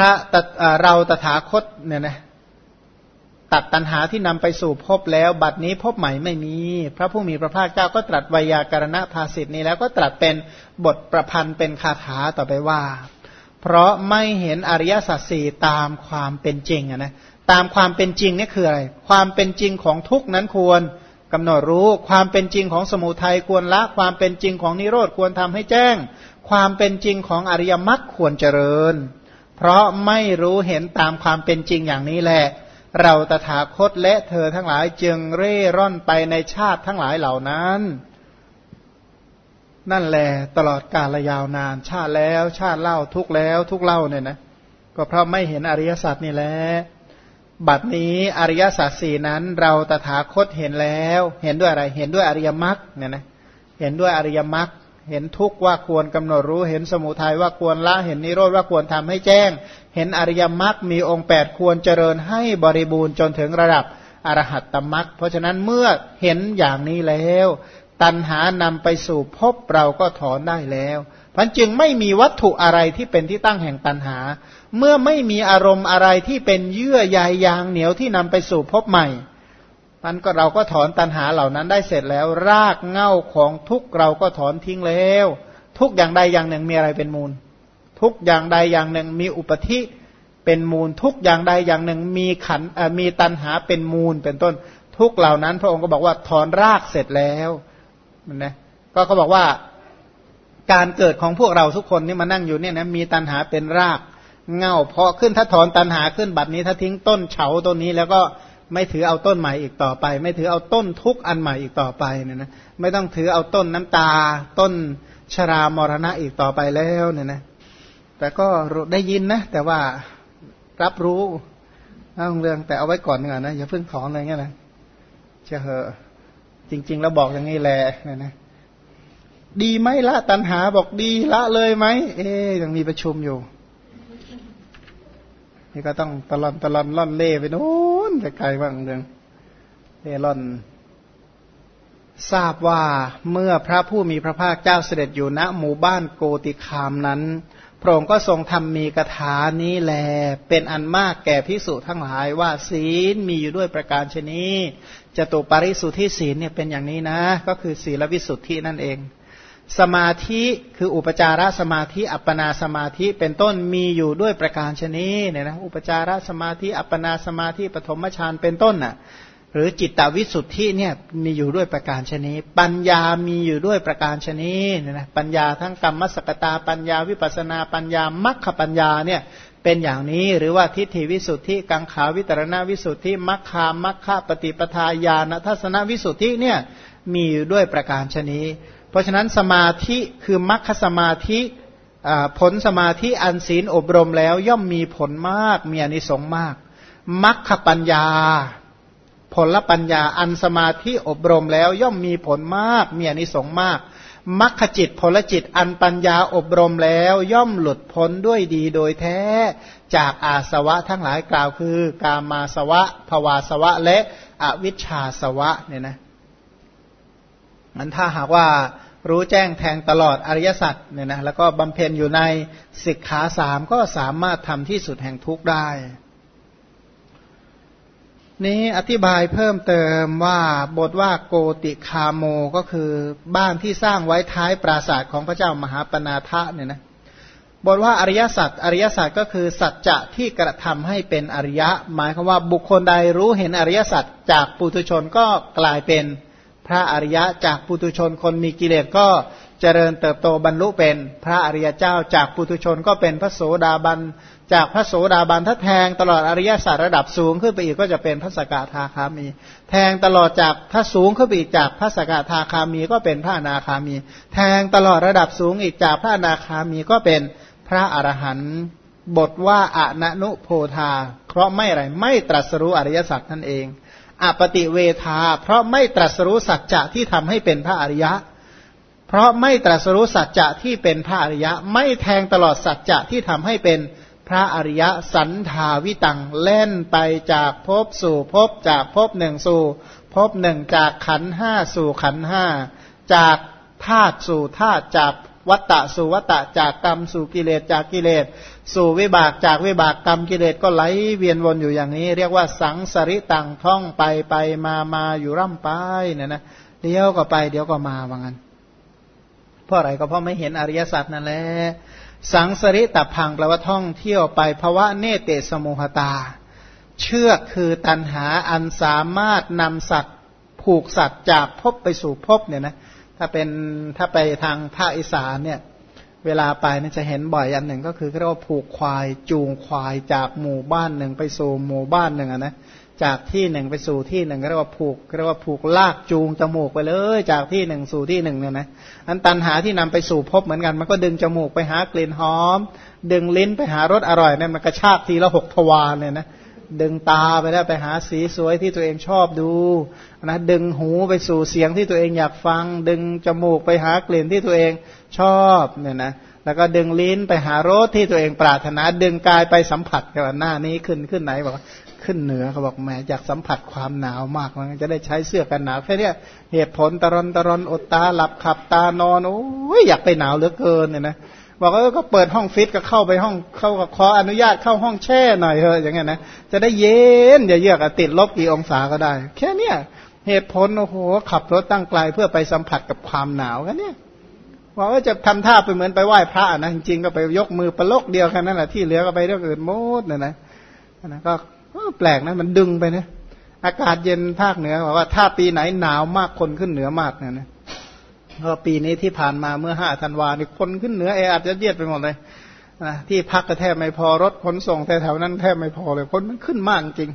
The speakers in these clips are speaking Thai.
ระตเราตถาคตเนี่ยนะตัดตัณหาที่นำไปสู่พบแล้ว บัดนี้พบใหม่ไม่มี พระผู้มีพระภาคเจ้าก็ตรัสวยาการณภาสิทธินี้แล้วก็ตรัสเป็นบทประพันธ์เป็นคาถาต่อไปว่า เพราะไม่เห็นอริยสัจสี่ตามความเป็นจริงนะตามความเป็นจริงนี่คืออะไร ความเป็นจริงของทุกนั้นควรกำหนดรู้ความเป็นจริงของสมุทัยควรละ ความเป็นจริงของนิโรธควรทำให้แจ้ง ความเป็นจริงของอริยมรรคควรเจริญ เพราะไม่รู้เห็นตามความเป็นจริงอย่างนี้แหละ เราตถาคตและเธอทั้งหลายจึงเร่ร่อนไปในชาติทั้งหลายเหล่านั้น นั่นแหละตลอดกาลยาวนาน ชาติแล้วชาติเล่าทุกแล้วทุกเล่าเนี่ยนะ ก็เพราะไม่เห็นอริยสัจนี่แหละบัดนี้อริยสัจสี่นั้น เราตถาคตเห็นแล้ว เห็นด้วยอะไร เห็นด้วยอริยมรรคเนี่ยนะ เห็นด้วยอริยมรรค เห็นทุกข์ว่าควรกำหนดรู้ เห็นสมุทัยว่าควรละเห็นนิโรธว่าควรทำให้แจ้ง เห็นอริยมรรคมีองค์แปดควรเจริญให้บริบูรณ์จนถึงระดับอรหัตตมรรคเพราะฉะนั้นเมื่อเห็นอย่างนี้แล้ว ตัณหานำไปสู่พบเราก็ถอนได้แล้วพันจึงไม่มีวัตถุอะไรที่เป็นที่ตั้งแห่งตัณหา เมื่อไม่มีอารมณ์อะไรที่เป็นเยื่อใยยางเหนียวที่นำไปสู่พบใหม่ มันก็เราก็ถอนตัณหาเหล่านั้นได้เสร็จแล้ว รากเง่าของทุกเราก็ถอนทิ้งแล้ว ทุกอย่างใดอย่างหนึ่งมีอะไรเป็นมูล ทุกอย่างใดอย่างหนึ่งมีอุปธิเป็นมูล ทุกอย่างใดอย่างหนึ่งมีขันมีตัณหาเป็นมูลเป็นต้น ทุกเหล่านั้น พระองค์ก็บอกว่าถอนรากเสร็จแล้วนะก็เขาบอกว่าการเกิดของพวกเราทุกคนนี่มานั่งอยู่เนี่ยนะมีตัณหาเป็นรากเง่าเพาะขึ้นถ้าถอนตัณหาขึ้นบัดนี้ถ้าทิ้งต้นเฉาต้นนี้แล้วก็ ไม่ถือเอาต้นใหม่อีกต่อไป ไม่ถือเอาต้นทุกอันใหม่อีกต่อไปเนี่ยนะไม่ต้องถือเอาต้นน้ำตา ต้นชรามรณะอีกต่อไปแล้วเนี่ยนะแต่ก็ได้ยินนะ แต่ว่ารับรู้เรื่องแต่เอาไว้ก่อนเนีกยนะอย่าเพิ่งถอนอะไรเงี้ยนะเชื่อเหอะจริง ๆ แล้วบอกอย่างนี้แหละเนี่ยนะดีไหมละตันหาบอกดีละเลยไหมเอ๊ยังมีประชุมอยู่ นี่ก็ต้องตะลอนตะลอนล่อนเล่ไปโน้ นไปไกลบ้างเรื่องเล่ล่อน ทราบว่าเมื่อพระผู้มีพระภาคเจ้าเสด็จอยู่ณหมู่บ้านโกติคามนั้นพระองค์ก็ทรงทำมีกถานี้แล เป็นอันมากแก่พิสุทั้งหลายว่าศีลมีอยู่ด้วยประการชนีจตุปาริสุทธิศีลเนี่ยเป็นอย่างนี้นะ ก็คือศีลวิสุทธินั่นเอง สมาธิคืออุปจารสมาธิ อัปปนาสมาธิเป็นต้นมีอยู่ด้วยประการชนีเนี่ยนะอุปจารสมาธิ อัปปนาสมาธิปฐมฌานเป็นต้นน่ะหรือจิตตวิสุทธิเนี่ยมีอยู่ด้วยประการชนีปัญญามีอยู่ด้วยประการชนีเนี่ยนะปัญญาทั้งกรรมสกตาปัญญาวิปัสนาปัญญามัคคปัญญาเนี่ยเป็นอย่างนี้หรือว่าทิฏฐิวิสุทธิ กังขาวิตรณวิสุทธิมัคคามัคคปฏิปทาญาณทัศนวิสุทธิเนี่ยมีอยู่ด้วยประการชนี เพราะฉะนั้นสมาธิคือมรรคสมาธิผลสมาธิอันศีลอบรมแล้วย่อมมีผลมากมีอนิสงส์มากมรรคปัญญา ผลปัญญาอันสมาธิอบรมแล้วย่อมมีผลมากมีอนิสงส์มากมรรคจิตผลจิตอันปัญญาอบรมแล้วย่อมหลุดพ้นด้วยดีโดยแท้ จากอาสวะทั้งหลายกล่าวคือ กามาสวะภวาสวะและอวิชชาสวะเนี่ยนะ มันถ้าหากว่ารู้แจ้งแทงตลอดอริยสัจเนี่ยนะแล้วก็บำเพ็ญอยู่ในสิกขาสามก็สามารถทำที่สุดแห่งทุกข์ได้ นี้อธิบายเพิ่มเติมว่าบทว่าโกติคาโมก็คือบ้านที่สร้างไว้ท้ายปราสาทของพระเจ้ามหาปนาทะเนี่ยนะบทว่าอริยสัจอริยสัจก็คือสัจจะที่กระทำให้เป็นอริยะ หมายคือว่าบุคคลใดรู้เห็นอริยสัจจากปุถุชนก็กลายเป็น พระอริยะจากปุตุชนคนมีกิเลสก็เจริญเติบโตบรรลุเป็นพระอริยเจ้าจากปุตุชนก็เป็นพระโสดาบัน จากพระโสดาบันถ้าแทงตลอดอริยศาสตร์ระดับสูงขึ้นไปอีกก็จะเป็นพระสกทาคามี แทงตลอดจากถ้าสูงขึ้นไปอีกจากพระสกทาคามีก็เป็นพระนาคามี แทงตลอดระดับสูงอีกจากพระนาคามีก็เป็นพระอรหันต์บทว่าอนุโพธา เพราะไม่อะไรไม่ตรัสรู้อริยสัจนั่นเอง อปติเวทา เพราะไม่ตรัสรู้สัจจะที่ทำให้เป็นพระอริยะ เพราะไม่ตรัสรู้สัจจะที่เป็นพระอริยะ ไม่แทงตลอดสัจจะที่ทำให้เป็นพระอริยะสันทาวิตังเล่นไปจากภพสู่ภพจากภพหนึ่งสู่ภพหนึ่งจากขันห้าสู่ขันห้าจากธาตุสู่ธาตุจาก วัตตะสู่วัตตะจากกรรมสู่กิเลสจากกิเลสสู่วิบากจากวิบากกรรมกิเลสก็ไหลเวียนวนอยู่อย่างนี้ เรียกว่าสังสริตังท่องไปไปมามาอยู่ร่ำไปเนี่ยนะเดี๋ยวก็ไปเดี๋ยวก็มาว่างั้นเพราะอะไรก็เพราะไม่เห็นอริยสัจนั่นแหละสังสริตพังแปลว่าท่องเที่ยวไปภาวะเนเตสมุหตา เชือกคือตันหาอันสามารถนำสัตว์ผูกสัตว์จากพบไปสู่พบเนี่ยนะ ถ้าเป็นถ้าไปทางภาคอีสานเนี่ย เวลาไปนี่จะเห็นบ่อยอันหนึ่งก็คือเรียกว่าผูกควายจูงควายจากหมู่บ้านหนึ่งไปสู่หมู่บ้านหนึ่งนะจากที่หนึ่งไปสู่ที่หนึ่งเรียกว่าผูกเรียกว่าผูกลากจูงจมูกไปเลย จากที่หนึ่งสู่ที่หนึ่งเนี่ยนะอันตันหาที่นำไปสู่พบเหมือนกัน มันก็ดึงจมูกไปหากลิ่นหอม ดึงลิ้นไปหารสอร่อยเนี่ยมันกระชากทีละหกทวารเนี่ยนะ ดึงตาไปแล้วไปหาสีสวยที่ตัวเองชอบดูนะดึงหูไปสู่เสียงที่ตัวเองอยากฟัง ดึงจมูกไปหากลิ่นที่ตัวเองชอบเนี่ยนะแล้วก็ดึงลิ้นไปหารสที่ตัวเองปรารถนา ดึงกายไปสัมผัสกับหน้านี้ขึ้นขึ้นไหนบอกขึ้นเหนือเขาบอกแหมอยากสัมผัสความหนาวมากมันจะได้ใช้เสื้อกันหนาวแค่นี้เหตุผลตรนตรนอดตาหลับขับตานอนโอ้ยอยากไปหนาวเหลือเกินเนี่ยนะ บอกว่าก็เปิดห้องฟิตก็เข้าไปห้องเข้าขออนุญาตเข้าห้องแช่หน่อยเถอะอย่างเงี้ยนะจะได้เย็นอย่าเยือกติดลบกี่องศาก็ได้ แค่เนี้ยเหตุผลโอ้โหขับรถตั้งไกลเพื่อไปสัมผัสกับความหนาวกันเนี่ยว่าจะทำท่าไปเหมือนไปไหว้พระนะจริงๆก็ไปยกมือประลกเดียวแค่นั้นแหละที่เหลือก็ไปเรื่องอื่นหมดนะนะนะก็แปลกนะมันดึงไปนะอากาศเย็นภาคเหนือบอกว่าถ้าปีไหนหนาวมากคนขึ้นเหนือมากเนี่ยนะ ก็ปีนี้ที่ผ่านมาเมื่อห้าธันวาเนี่คนขึ้นเหนือเออาจจะเยียดไปหมดเลยนะที่พักก็แทบไม่พอรถขนส่งแถวๆนั้นแทบไม่พอเลยคนมันขึ้นมากจริง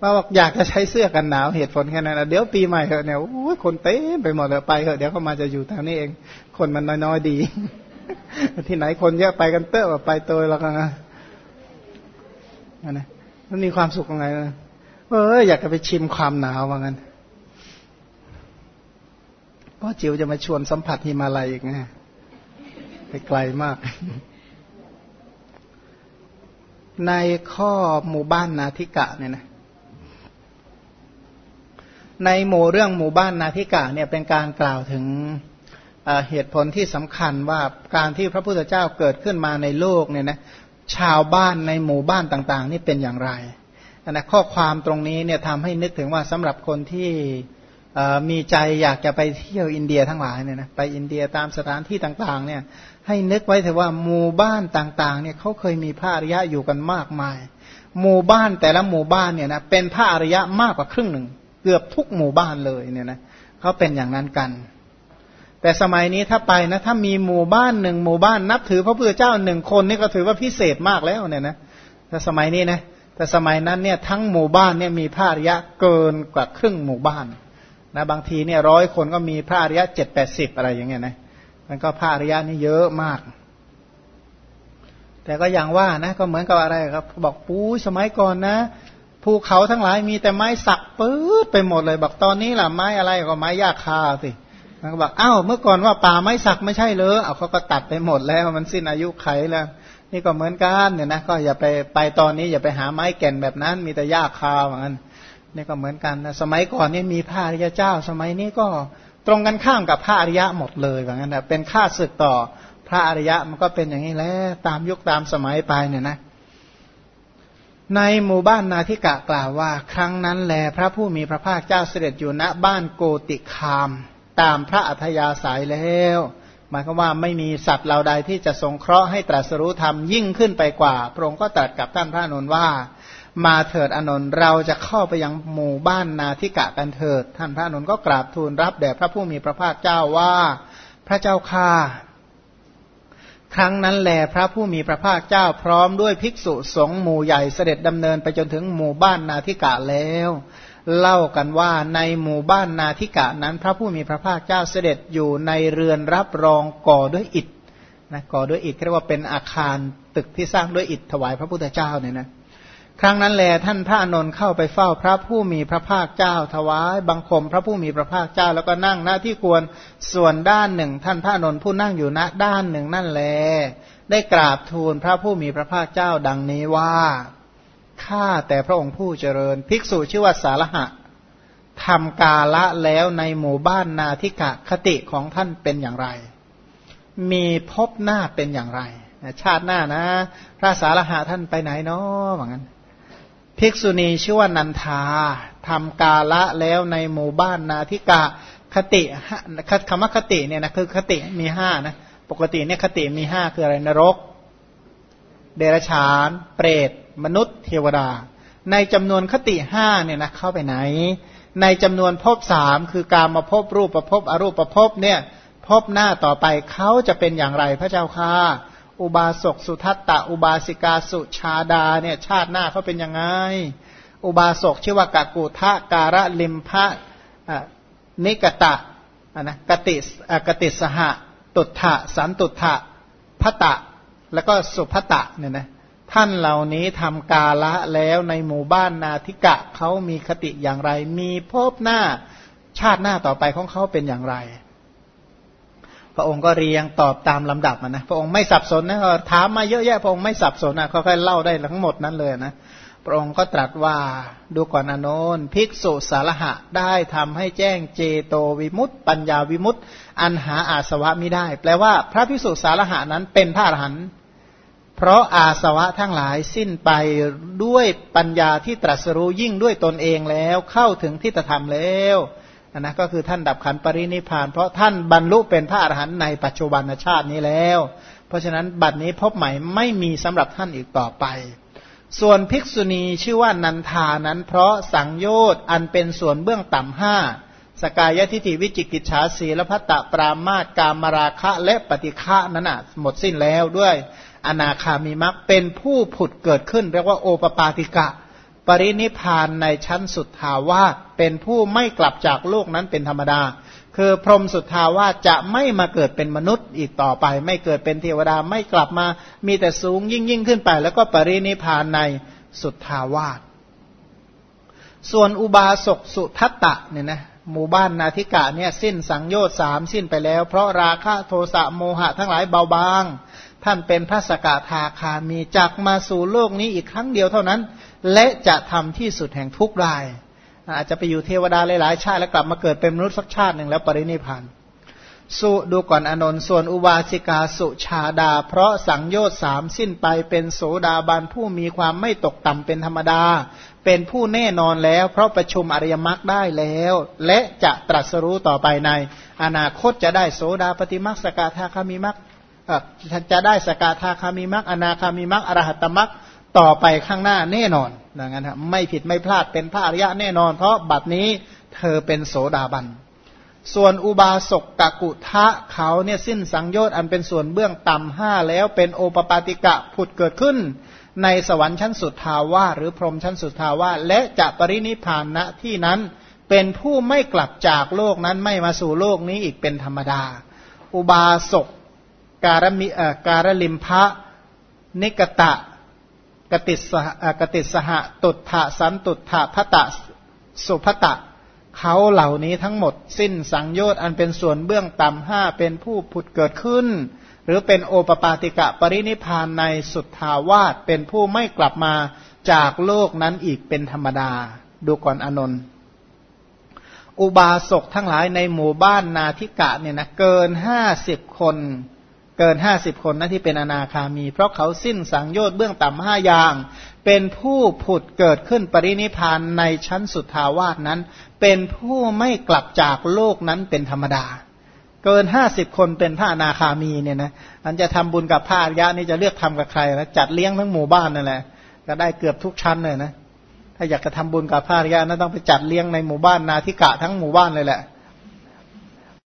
ว่าบอกอยากจะใช้เสื้อกันหนาวเหตุผลแค่นั้นเดี๋ยวปีใหม่เถอะเนี่ยโอ้ยคนเต็มไปหมดเลยไปเถอะเดี๋ยวเขามาจะอยู่ทางนี้เอง คนมันน้อยๆดี ที่ไหนคนเยอะไปกันเตอะไปโตยแล้วกันนะนะมันมีความสุขยังไงนะเอออยากจะไปชิมความหนาวว่างั้น พ่อจิ๋วจะมาชวนสัมผัสหิมาลัยอีกไงไปไกลมาก ในข้อหมู่บ้านนาทิกะเนี่ยนะในหมู่เรื่องหมู่บ้านนาทิกะเนี่ยเป็นการกล่าวถึงเหตุผลที่สำคัญว่าการที่พระพุทธเจ้าเกิดขึ้นมาในโลกเนี่ยนะชาวบ้านในหมู่บ้านต่าง ๆ นี่เป็นอย่างไรนะข้อความตรงนี้เนี่ยทำให้นึกถึงว่าสำหรับคนที่ มีใจอยากจะไปเที่ยวอินเดียทั้งหลายเนี่ยนะไปอินเดียตามสถานที่ต่างๆ เนี่ย ให้นึกไว้เถอะว่าหมู่บ้านต่างๆ เนี่ยเขาเคยมีพระอริยะอยู่กันมากมาย หมู่บ้านแต่ละหมู่บ้านเนี่ยนะเป็นพระอริยะมากกว่าครึ่งหนึ่ง เกือบทุกหมู่บ้านเลยเนี่ยนะเขาเป็นอย่างนั้นกัน แต่สมัยนี้ถ้าไปนะถ้ามีหมู่บ้านหนึ่งหมู่บ้านนับถือพระพุทธเจ้าหนึ่งคนนี่ก็ถือว่าพิเศษมากแล้วเนี่ยนะแต่สมัยนี้นะแต่สมัยนั้นเนี่ยทั้งหมู่บ้านเนี่ยมีพระอริยะเกินกว่าครึ่งหมู่บ้าน นะบางทีเนี่ยร้อยคนก็มีพระอริยะเจ็ดแปดสิบอะไรอย่างเงี้ยนะมันก็พระอริยะนี่เยอะมาก แต่ก็อย่างว่านะ ก็เหมือนกับอะไรครับ บอกปูสมัยก่อนนะภูเขาทั้งหลายมีแต่ไม้สักปื๊ดไปหมดเลยบอกตอนนี้ล่ะไม้อะไรก็ไม้ยาคาสิมันก็บอกอ้าวเมื่อก่อนว่าป่าไม้สักไม่ใช่เลยเอาเขาก็ตัดไปหมดแล้วมันสิ้นอายุไขแล้ว นี่ก็เหมือนกันเนี่ยนะก็อย่าไปไปตอนนี้อย่าไปหาไม้แก่นแบบนั้น มีแต่ยาคาเหมือนกัน นี่ก็เหมือนกันนะสมัยก่อนนี่มีพระอริยเจ้า สมัยนี้ก็ตรงกันข้ามกับพระอริยะหมดเลยแบบนั้นนะเป็นค่าศึกต่อพระอริยะมันก็เป็นอย่างนี้แหละตามยุคตามสมัยไปเนี่ยนะ ในหมู่บ้านนาทิกะกล่าวว่า ครั้งนั้นแลพระผู้มีพระภาคเจ้าเสด็จอยู่ณบ้านโกติคาม ตามพระอัธยาศัยแล้ว หมายความว่าไม่มีสัตว์เหล่าใดที่จะทรงเคราะห์ให้ตรัสรู้ธรรมยิ่งขึ้นไปกว่า พระองค์ก็ตรัสกับท่านพระนนท์ว่า มาเถิดอนนท์เราจะเข้าไปยังหมู่บ้านนาทิกะกันเถิด ท่านพระอนนท์ก็กราบทูลรับแด่พระผู้มีพระภาคเจ้าว่าพระเจ้าค่าครั้งนั้นแลพระผู้มีพระภาคเจ้าพร้อมด้วยภิกษุสงฆ์หมู่ใหญ่เสด็จดำเนินไปจนถึงหมู่บ้านนาทิกะแล้ว เล่ากันว่าในหมู่บ้านนาทิกะนั้น พระผู้มีพระภาคเจ้าเสด็จอยู่ในเรือนรับรองก่อด้วยอิฐนะก่อด้วยอิฐเรียกว่าเป็นอาคารตึกที่สร้างด้วยอิฐถวายพระพุทธเจ้าเนี่ยนะ ครั้งนั้นแลท่านพระนนท์เข้าไปเฝ้าพระผู้มีพระภาคเจ้าถวายบังคมพระผู้มีพระภาคเจ้าแล้วก็นั่งหน้าที่ควรส่วนด้านหนึ่ง ท่านพระนนท์ผู้นั่งอยู่ณด้านหนึ่งนั่นแล ได้กราบทูลพระผู้มีพระภาคเจ้าดังนี้ว่าข้าแต่พระองค์ผู้เจริญ ภิกษุชื่อว่าสารหะทำกาละแล้วในหมู่บ้านนาทิกะคติของท่านเป็นอย่างไร มีพบหน้าเป็นอย่างไร ชาติหน้านะ พระสารหะท่านไปไหนเนาะเหมือนกัน ภิกษุณีชื่อว่านันทาทำกาละแล้วในหมู่บ้านนาทิกะคติคำว่าคติเนี่ยนะคือคติมีห้านะปกติเนี่ยคติมีห้าคืออะไรนรก เดรัจฉาน เปรต มนุษย์ เทวดา ในจำนวนคติห้าเนี่ยนะเข้าไปไหน ในจำนวนภพสามคือการมาพบรูปประพบอรูปประพบเนี่ยพบหน้าต่อไปเขาจะเป็นอย่างไรพระเจ้าค่ะ อุบาสกสุทัตตะ อุบาสิกาสุชาดาเนี่ยชาติหน้าเขาเป็นยังไง อุบาสกชื่อว่ากากูทะการะลิมพะนิกตะนะกติกติสหตุถะสันตุถะพะตะ แล้วก็สุพตะเนี่ยนะท่านเหล่านี้ทำกาละแล้วในหมู่บ้านนาทิกะเขามีคติอย่างไร มีพบหน้าชาติหน้าต่อไปของเขาเป็นอย่างไร พระองค์ก็เรียงตอบตามลำดับนะพระองค์ไม่สับสนนะถามมาเยอะแยะพระองค์ไม่สับสนนะเขาค่อยเล่าได้ทั้งหมดนั้นเลยนะพระองค์ก็ตรัสว่าดูก่อนอนนนภิกษุสารหะได้ทำให้แจ้งเจโตวิมุตต์ปัญญาวิมุตต์อันหาอาสวะไม่ได้ แปลว่าพระภิกษุสารหะนั้นเป็นพระอรหันต์เพราะอาสวะทั้งหลายสิ้นไปด้วยปัญญาที่ตรัสรู้ยิ่งด้วยตนเองแล้วเข้าถึงที่ตธรรมแล้ว นะก็คือท่านดับขันปรินิพาน เพราะท่านบรรลุเป็นพระอรหันต์ในปัจจุบันชาตินี้แล้ว เพราะฉะนั้นบัดนี้พบใหม่ไม่มีสำหรับท่านอีกต่อไป ส่วนภิกษุณีชื่อว่านันทานั้น เพราะสังโยชน์อันเป็นส่วนเบื้องต่ำห้าสกายทิฏฐิวิจิกิจฉาสีและพัตตปรามาตกามราคะและปฏิฆะนั้นอะหมดสิ้นแล้วด้วย อนาคามีมักเป็นผู้ผุดเกิดขึ้นเรียกว่าโอปปาติกะ ปรินิพานในชั้นสุดทาวาเป็นผู้ไม่กลับจากโลกนั้นเป็นธรรมดา คือพรหมสุดทาวาจะไม่มาเกิดเป็นมนุษย์อีกต่อไป ไม่เกิดเป็นเทวดาไม่กลับมามีแต่สูงยิ่งยิ่งขึ้นไป แล้วก็ปรินิพานในสุดทาวาสส่วนอุบาสกสุทัตตะเนี่ยนะหมู่บ้านนาทิกะเนี่ยสิ้นสังโยชน์สามสิ้นไปแล้ว เพราะราคะโทสะโมหะทั้งหลายเบาบาง ท่านเป็นพระสกทาคามีจักมาสู่โลกนี้อีกครั้งเดียวเท่านั้น และจะทำที่สุดแห่งทุกข์ได้ อาจจะไปอยู่เทวดาหลายๆชาติแล้วกลับมาเกิดเป็นมนุษย์สักชาติหนึ่งแล้วปรินิพานสุดูก่อนอนนท์ส่วนอุบาสิกาสุชาดา เพราะสังโยชน์สามสิ้นไปเป็นโสดาบันผู้มีความไม่ตกต่ำเป็นธรรมดา เป็นผู้แน่นอนแล้ว เพราะประชุมอริยมรรคได้แล้ว และจะตรัสรู้ต่อไปใน อนาคตจะได้โสดาปฏิมรรคสกาทาคามิมรรคจะได้สกาทาคามิมรรคอนาคามิมรรคอรหัตมรรค ต่อไปข้างหน้าแน่นอนดังนั้นไม่ผิดไม่พลาดเป็นพระอริยะแน่นอน เพราะบัดนี้เธอเป็นโสดาบัน ส่วนอุบาสกกะกุทะเขาเนี่ยสิ้นสังโยชน์อันเป็นส่วนเบื้องต่ำห้าแล้วเป็นโอปปาติกะผุดเกิดขึ้น ในสวรรค์ชั้นสุดทาวาหรือพรหมชั้นสุดทาวาและจะปรินิพานณที่นั้นเป็นผู้ไม่กลับจากโลกนั้นไม่มาสู่โลกนี้อีกเป็นธรรมดา อุบาสกการมิการลิมพะนิกตะ กติสกติสหตุถะสันตุถะพะตะสุพตะ เขาเหล่านี้ทั้งหมดสิ้นสังโยชน์อันเป็นส่วนเบื้องต่ำห้าเป็นผู้ผุดเกิดขึ้น หรือเป็นโอปปาติกะปรินิพานในสุทธาวาสเป็นผู้ไม่กลับมาจากโลกนั้นอีกเป็นธรรมดา ดูก่อนอนนท์อุบาสกทั้งหลายในหมู่บ้านนาทิกะเนี่ยนะเกินห้าสิบคน เกินห้าสิบคนนะที่เป็นอนาคามี เพราะเขาสิ้นสังโยชน์เบื้องต่ำห้าอย่าง เป็นผู้ผุดเกิดขึ้นปรินิพานในชั้นสุทธาวาสนั้น เป็นผู้ไม่กลับจากโลกนั้นเป็นธรรมดา เกินห้าสิบคนเป็นพระอนาคามีเนี่ยนะอันจะทำบุญกับพระอริยะนี่จะเลือกทำกับใครนะจัดเลี้ยงทั้งหมู่บ้านนั่นแหละก็ได้เกือบทุกชั้นเลยนะถ้าอยากจะทำบุญกับพระอริยะนั้นต้องไปจัดเลี้ยงในหมู่บ้านนาทิกะทั้งหมู่บ้านเลยแหละ